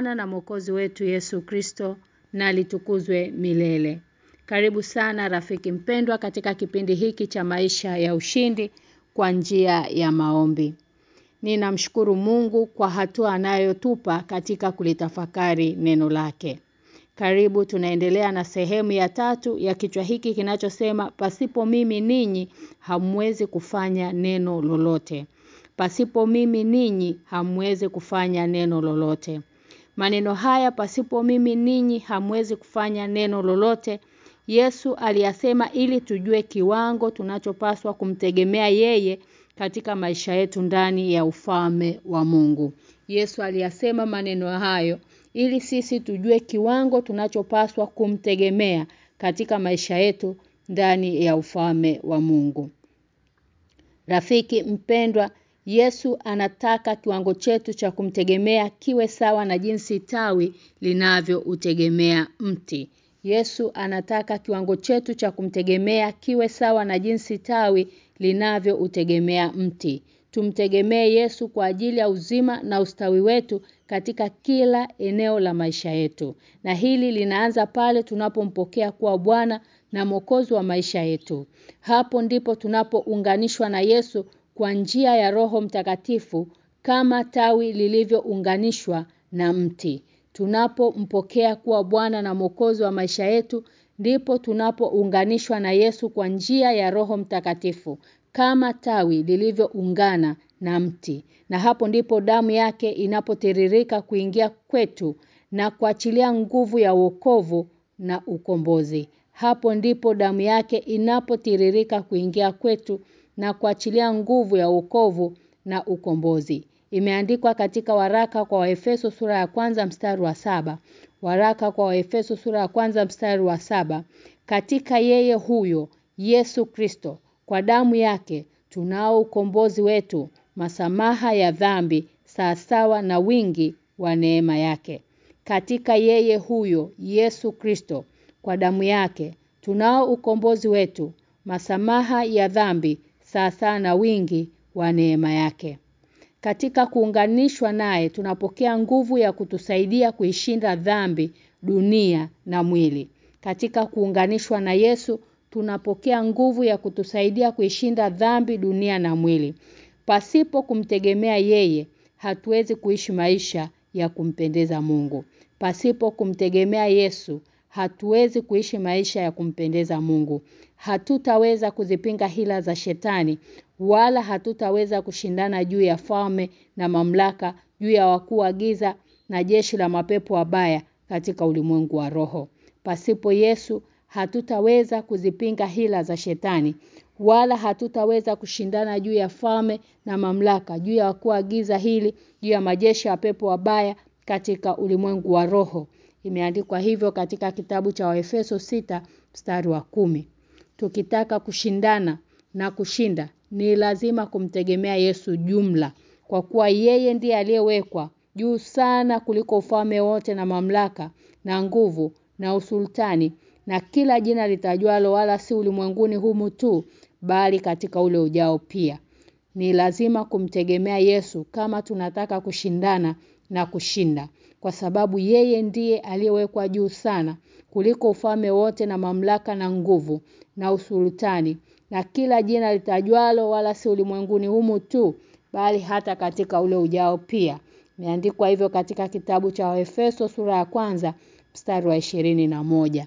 Bwana na Mwokozi wetu Yesu Kristo na litukuzwe milele. Karibu sana rafiki mpendwa katika kipindi hiki cha maisha ya ushindi kwa njia ya maombi. Ninamshukuru Mungu kwa hatua anayotupa katika kulitafakari neno lake. Karibu tunaendelea na sehemu ya tatu ya kichwa hiki kinachosema pasipo mimi ninyi hamwezi kufanya neno lolote. Pasipo mimi ninyi hamwezi kufanya neno lolote. Maneno haya pasipo mimi ninyi hamwezi kufanya neno lolote. Yesu aliyasema ili tujue kiwango tunachopaswa kumtegemea yeye katika maisha yetu ndani ya ufalme wa Mungu. Yesu aliyasema maneno hayo ili sisi tujue kiwango tunachopaswa kumtegemea katika maisha yetu ndani ya ufalme wa Mungu. Rafiki mpendwa, Yesu anataka kiwango chetu cha kumtegemea kiwe sawa na jinsi tawi linavyoutegemea mti. Yesu anataka kiwango chetu cha kumtegemea kiwe sawa na jinsi tawi linavyoutegemea mti. Tumtegemee Yesu kwa ajili ya uzima na ustawi wetu katika kila eneo la maisha yetu. Na hili linaanza pale tunapompokea kuwa Bwana na Mwokozi wa maisha yetu. Hapo ndipo tunapounganishwa na Yesu kwa njia ya Roho Mtakatifu kama tawi lilivyounganishwa na mti. Tunapompokea kuwa Bwana na Mwokozi wa maisha yetu ndipo tunapounganishwa na Yesu kwa njia ya Roho Mtakatifu kama tawi lilivyoungana na mti. Na hapo ndipo damu yake inapotiririka kuingia kwetu na kuachilia nguvu ya wokovu na ukombozi. Hapo ndipo damu yake inapotiririka kuingia kwetu na kuachilia nguvu ya wokovu na ukombozi. Imeandikwa katika waraka kwa Waefeso sura ya kwanza mstari wa saba Waraka kwa Efeso sura ya kwanza mstari wa saba Katika yeye huyo Yesu Kristo kwa damu yake tunao ukombozi wetu, masamaha ya dhambi sawasawa na wingi wa neema yake. Katika yeye huyo Yesu Kristo kwa damu yake tunao ukombozi wetu, masamaha ya dhambi sawasawa na wingi wa neema yake. Katika kuunganishwa naye tunapokea nguvu ya kutusaidia kuishinda dhambi, dunia na mwili. Katika kuunganishwa na Yesu tunapokea nguvu ya kutusaidia kuishinda dhambi, dunia na mwili. Pasipo kumtegemea yeye hatuwezi kuishi maisha ya kumpendeza Mungu. Pasipo kumtegemea Yesu hatuwezi kuishi maisha ya kumpendeza Mungu. Hatutaweza kuzipinga hila za shetani wala hatutaweza kushindana juu ya falme na mamlaka juu ya wakuu wa giza na jeshi la mapepo wabaya katika ulimwengu wa roho. Pasipo Yesu hatutaweza kuzipinga hila za shetani wala hatutaweza kushindana juu ya falme na mamlaka juu ya wakuu wa giza hili juu ya majeshi ya pepo wabaya katika ulimwengu wa roho. Imeandikwa hivyo katika kitabu cha Waefeso sita mstari wa kumi Tukitaka kushindana na kushinda ni lazima kumtegemea Yesu jumla kwa kuwa yeye ndiye aliyewekwa juu sana kuliko ufalme wote na mamlaka na nguvu na usultani na kila jina litajwalo wala si ulimwenguni humu tu bali katika ule ujao pia. Ni lazima kumtegemea Yesu kama tunataka kushindana na kushinda kwa sababu yeye ndiye aliyewekwa juu sana kuliko ufalme wote na mamlaka na nguvu na usultani na kila jina litajwalo wala si ulimwenguni humu tu bali hata katika ule ujao pia. Imeandikwa hivyo katika kitabu cha Efeso sura ya kwanza mstari wa ishirini na moja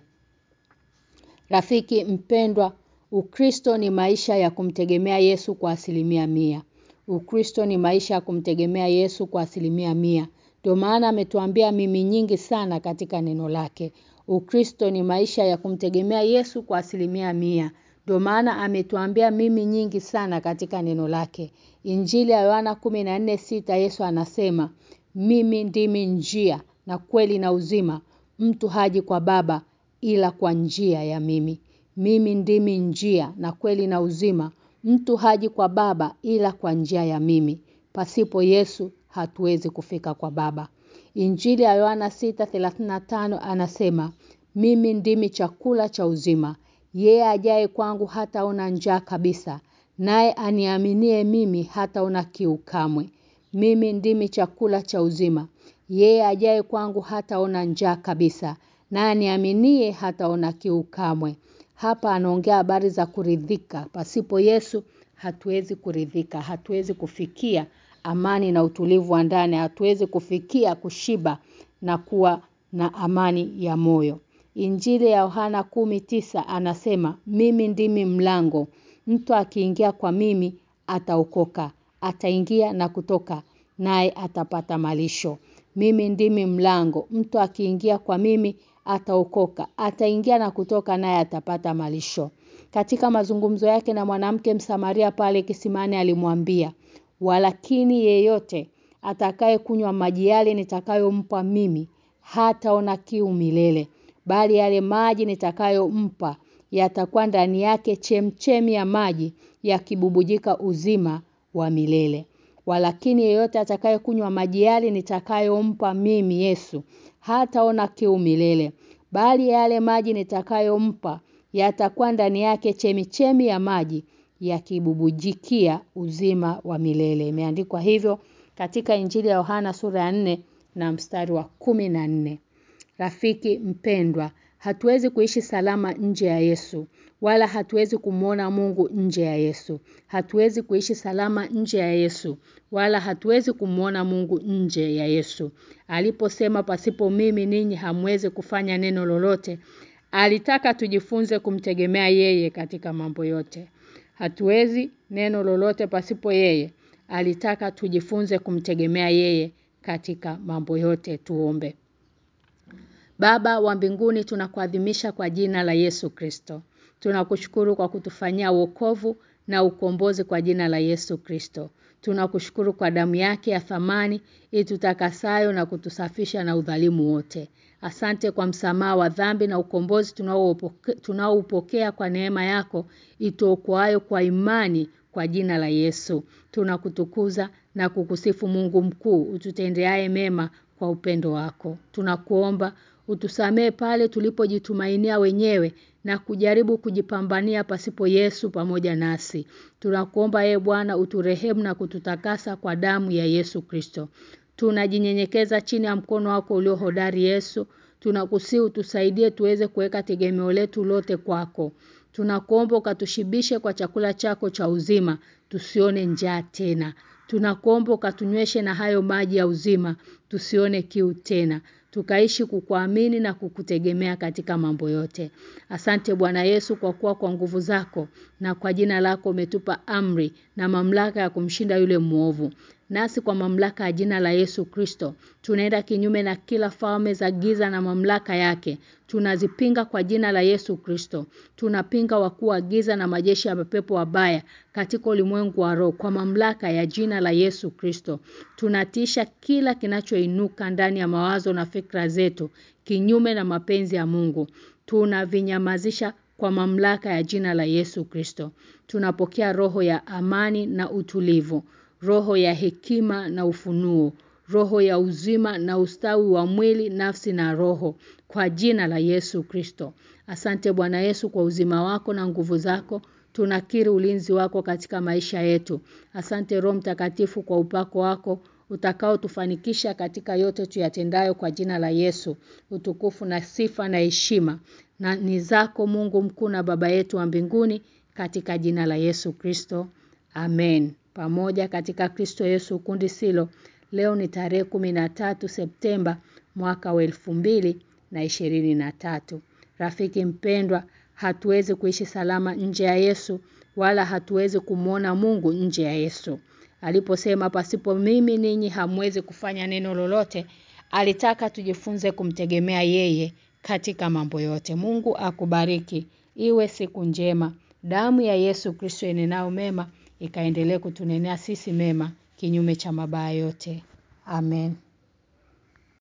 Rafiki mpendwa, Ukristo ni maisha ya kumtegemea Yesu kwa asilimia mia. Ukristo ni maisha ya kumtegemea Yesu kwa asilimia mia. Ndio maana ametuambia mimi nyingi sana katika neno lake. Ukristo ni maisha ya kumtegemea Yesu kwa asilimia mia. Ndio maana ametuambia mimi nyingi sana katika neno lake. Injili ya Yohana 14:6 Yesu anasema, "Mimi ndimi njia na kweli na uzima. Mtu haji kwa Baba ila kwa njia ya mimi. Mimi ndimi njia na kweli na uzima. Mtu haji kwa Baba ila kwa njia ya mimi. Pasipo Yesu hatuwezi kufika kwa Baba." Injili ya Yohana 6:35 anasema, "Mimi ndimi chakula cha uzima. Yeye ajaye kwangu hataona njaa kabisa naye aniaminie mimi hataona kiu kamwe. Mimi ndimi chakula cha uzima. Yeye ajaye kwangu hataona njaa kabisa, naye aniaminie hataona kiu kamwe. Hapa anaongea habari za kuridhika. Pasipo Yesu hatuwezi kuridhika, hatuwezi kufikia amani na utulivu wa ndani, hatuwezi kufikia kushiba na kuwa na amani ya moyo. Injili ya Yohana tisa anasema, "Mimi ndimi mlango. Mtu akiingia kwa mimi ataokoka, ataingia na kutoka, naye atapata malisho." Mimi ndimi mlango. Mtu akiingia kwa mimi ataokoka, ataingia na kutoka naye atapata malisho. Katika mazungumzo yake na mwanamke Msamaria pale kisimani alimwambia, "Walakini yeyote atakaye kunywa maji yale nitakayompa mimi hataona kiu milele, bali yale maji nitakayompa yatakuwa ndani yake chemchemi ya maji yakibubujika uzima wa milele." Walakini yeyote atakaye kunywa maji yale nitakayompa mimi Yesu hataona kiu milele bali yale maji nitakayompa yatakuwa ndani yake chemichemi ya maji yakibubujikia uzima wa milele. Imeandikwa hivyo katika Injili ya Yohana sura ya 4 na mstari wa 14. Rafiki mpendwa, hatuwezi kuishi salama nje ya Yesu wala hatuwezi kumwona Mungu nje ya Yesu. Hatuwezi kuishi salama nje ya Yesu wala hatuwezi kumwona Mungu nje ya Yesu. Aliposema pasipo mimi ninyi hamwezi kufanya neno lolote, alitaka tujifunze kumtegemea yeye katika mambo yote. Hatuwezi neno lolote pasipo yeye. Alitaka tujifunze kumtegemea yeye katika mambo yote tuombe. Baba wa mbinguni tunakuadhimisha kwa jina la Yesu Kristo. Tunakushukuru kwa kutufanyia wokovu na ukombozi kwa jina la Yesu Kristo. Tunakushukuru kwa damu yake ya thamani itutakasayo na kutusafisha na udhalimu wote. Asante kwa msamaha wa dhambi na ukombozi tunaoupokea kwa neema yako ituokoayo kwa imani kwa jina la Yesu. Tunakutukuza na kukusifu Mungu mkuu ututendeaye mema kwa upendo wako. Tunakuomba utusamee pale tulipojitumainia wenyewe na kujaribu kujipambania pasipo Yesu pamoja nasi. Tunakuomba ye Bwana uturehemu na kututakasa kwa damu ya Yesu Kristo. Tunajinyenyekeza chini ya mkono wako ulio hodari Yesu. tunakusi utusaidie tuweze kuweka tegemeo letu lote kwako. Tunakuomba ukatushibishe kwa chakula chako cha uzima, tusione njaa tena. Tunakuomba ukatunyweshe na hayo maji ya uzima, tusione kiu tena. Tukaishi kukuamini na kukutegemea katika mambo yote. Asante Bwana Yesu kwa kuwa kwa nguvu zako na kwa jina lako umetupa amri na mamlaka ya kumshinda yule muovu. Nasi kwa mamlaka ya jina la Yesu Kristo, tunaenda kinyume na kila falme za giza na mamlaka yake. Tunazipinga kwa jina la Yesu Kristo. Tunapinga wakuu wa giza na majeshi ya mapepo wabaya katika ulimwengu wa roho kwa mamlaka ya jina la Yesu Kristo. Tunatisha kila kinachoinuka ndani ya mawazo na fikra zetu kinyume na mapenzi ya Mungu. Tunavinyamazisha kwa mamlaka ya jina la Yesu Kristo. Tunapokea roho ya amani na utulivu, roho ya hekima na ufunuo, roho ya uzima na ustawi wa mwili, nafsi na roho kwa jina la Yesu Kristo. Asante Bwana Yesu kwa uzima wako na nguvu zako. Tunakiri ulinzi wako katika maisha yetu. Asante Roho Mtakatifu kwa upako wako utakao tufanikisha katika yote tuyatendayo kwa jina la Yesu. Utukufu na sifa na heshima na ni zako Mungu mkuu na baba yetu wa mbinguni katika jina la Yesu Kristo. Amen. Pamoja katika Kristo Yesu kundi silo. Leo ni tarehe 13 Septemba mwaka wa na ishirini na tatu. Rafiki mpendwa, hatuwezi kuishi salama nje ya Yesu wala hatuwezi kumwona Mungu nje ya Yesu. Aliposema pasipo mimi ninyi hamwezi kufanya neno lolote, alitaka tujifunze kumtegemea yeye katika mambo yote. Mungu akubariki. Iwe siku njema. Damu ya Yesu Kristo inenao mema ikaendelee kutunenea sisi mema kinyume cha mabaya yote. Amen.